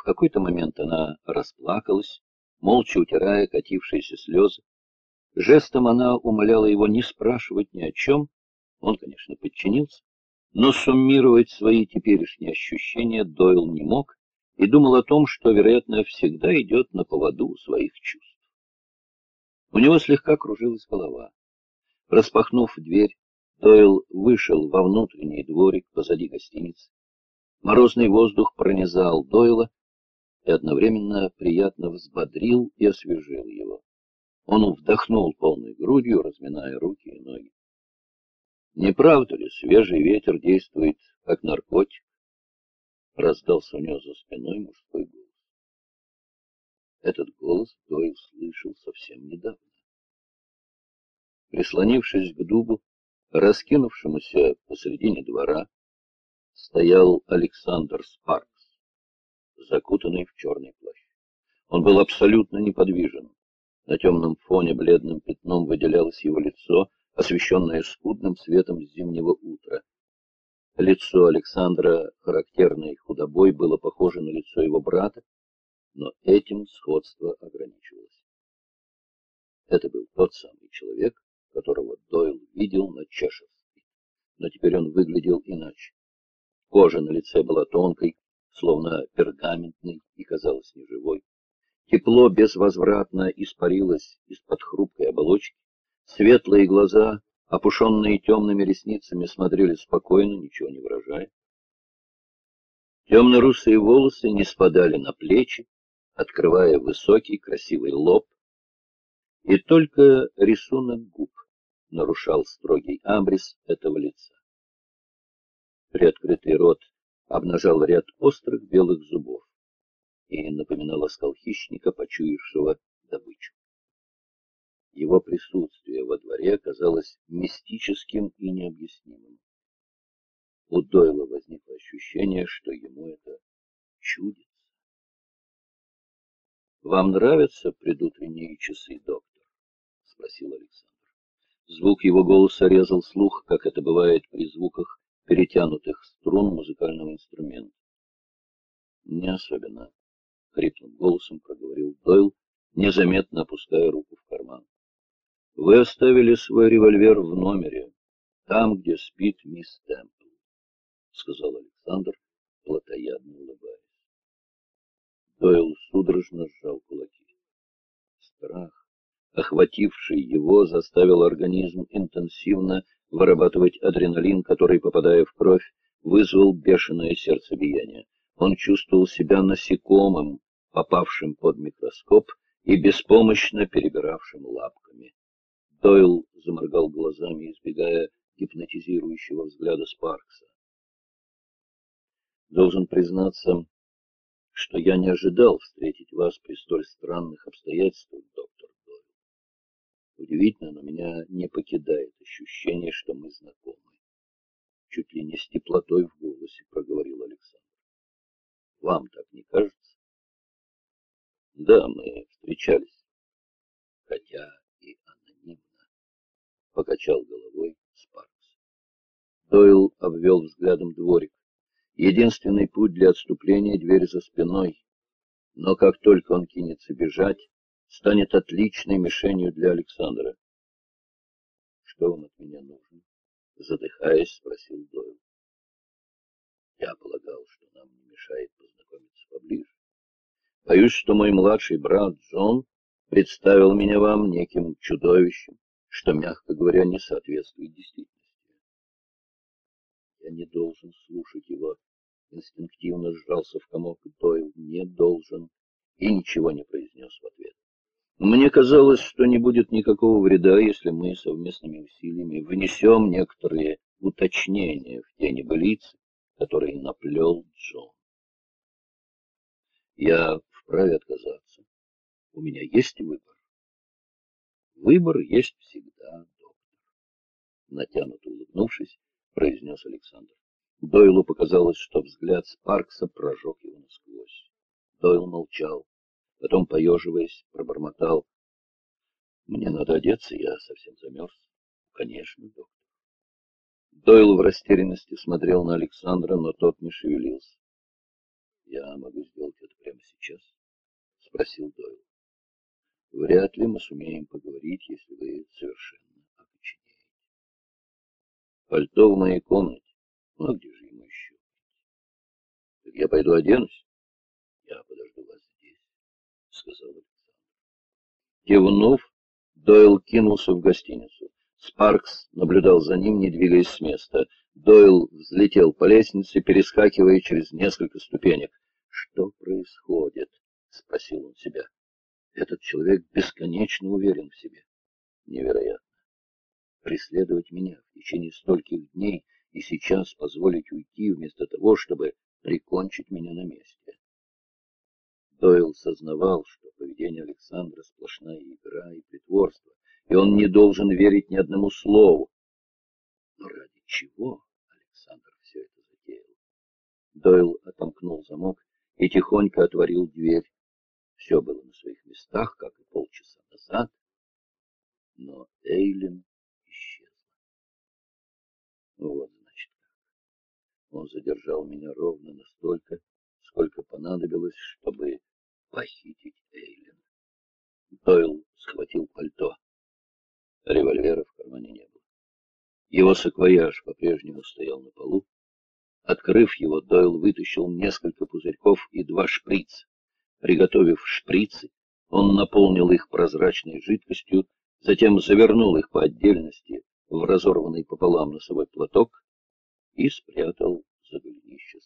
В какой-то момент она расплакалась, молча утирая катившиеся слезы. Жестом она умоляла его не спрашивать ни о чем. Он, конечно, подчинился, но суммировать свои теперешние ощущения Дойл не мог и думал о том, что, вероятно, всегда идет на поводу своих чувств. У него слегка кружилась голова. Распахнув дверь, Дойл вышел во внутренний дворик позади гостиницы. Морозный воздух пронизал Дойла и одновременно приятно взбодрил и освежил его. Он вдохнул полной грудью, разминая руки и ноги. Не правда ли, свежий ветер действует как наркотик? Раздался у него за спиной мужской голос. Этот голос Дойл слышал совсем недавно. Прислонившись к дубу, раскинувшемуся посредине двора, стоял Александр Спаркс, закутанный в черный плащ. Он был абсолютно неподвижен. На темном фоне бледным пятном выделялось его лицо, освещенное скудным светом зимнего утра. Лицо Александра, характерной худобой, было похоже на лицо его брата, но этим сходство ограничивалось. Это был тот самый человек, которого Дойл видел на Чешевской, но теперь он выглядел иначе. Кожа на лице была тонкой, словно пергаментной, и казалась неживой. Тепло безвозвратно испарилось из-под хрупкой оболочки. Светлые глаза, опушенные темными ресницами, смотрели спокойно, ничего не выражая. Темно-русые волосы не спадали на плечи, открывая высокий красивый лоб, и только рисунок губ нарушал строгий амбрис этого лица. Приоткрытый рот обнажал ряд острых белых зубов и напоминал оскал хищника, почуявшего добычу. Его присутствие во дворе казалось мистическим и необъяснимым. У Дойла возникло ощущение, что ему это чудится. «Вам нравятся предутренние часы, доктор?» — спросил Александр. Звук его голоса резал слух, как это бывает при звуках перетянутых струн музыкального инструмента. «Не особенно», — хриплым голосом проговорил Дойл, незаметно опуская руку в карман. «Вы оставили свой револьвер в номере, там, где спит мисс Темпл», — сказал Александр, плотоядно улыбаясь. Дойл судорожно сжал кулаки. Страх, охвативший его, заставил организм интенсивно вырабатывать адреналин, который, попадая в кровь, вызвал бешеное сердцебиение. Он чувствовал себя насекомым, попавшим под микроскоп и беспомощно перебиравшим лапками. Дойл заморгал глазами, избегая гипнотизирующего взгляда Спаркса. Должен признаться, что я не ожидал встретить вас при столь странных обстоятельствах, доктор. Удивительно, но меня не покидает ощущение, что мы знакомы. Чуть ли не с теплотой в голосе проговорил Александр. Вам так не кажется? Да, мы встречались. Хотя и анонимно. Покачал головой Спаркс. Дойл обвел взглядом дворик. Единственный путь для отступления — дверь за спиной. Но как только он кинется бежать, станет отличной мишенью для Александра. «Что вам от меня нужно?» — задыхаясь, спросил Дойл. «Я полагал, что нам не мешает познакомиться поближе. Боюсь, что мой младший брат Джон представил меня вам неким чудовищем, что, мягко говоря, не соответствует действительности. Я не должен слушать его. Инстинктивно сжался в комок Дойл. Не должен. И ничего не произнес в ответ. Мне казалось, что не будет никакого вреда, если мы совместными усилиями внесем некоторые уточнения в те небылицы, которые наплел Джон. Я вправе отказаться. У меня есть выбор. Выбор есть всегда, доктор. Натянуто улыбнувшись, произнес Александр. Дойлу показалось, что взгляд Спаркса прожег его насквозь. Дойл молчал. Потом, поеживаясь, пробормотал. «Мне надо одеться, я совсем замерз». «Конечно, доктор». Дойл в растерянности смотрел на Александра, но тот не шевелился. Я могу сделать это прямо сейчас? Спросил Дойл. Вряд ли мы сумеем поговорить, если вы совершенно окоченеете. Пальто в моей комнате. Ну, где же ему еще? Так я пойду оденусь? Я подожду вас здесь, сказал Александр. Кивнув, Дойл кинулся в гостиницу. Спаркс наблюдал за ним, не двигаясь с места. Дойл взлетел по лестнице, перескакивая через несколько ступенек. «Что происходит?» — спросил он себя. «Этот человек бесконечно уверен в себе. Невероятно. Преследовать меня в течение стольких дней и сейчас позволить уйти вместо того, чтобы прикончить меня на месте». Дойл сознавал, что поведение Александра сплошная игра и притворство и он не должен верить ни одному слову. Но ради чего Александр все это затеял? Дойл отомкнул замок и тихонько отворил дверь. Все было на своих местах, как и полчаса назад, но Эйлин исчезла. Вот, значит, как. Он задержал меня ровно настолько, сколько понадобилось, чтобы похитить Эйлин. Дойл схватил пальто. Револьвера в кармане не было. Его саквояж по-прежнему стоял на полу. Открыв его, Дойл вытащил несколько пузырьков и два шприца. Приготовив шприцы, он наполнил их прозрачной жидкостью, затем завернул их по отдельности в разорванный пополам носовой платок и спрятал за голенище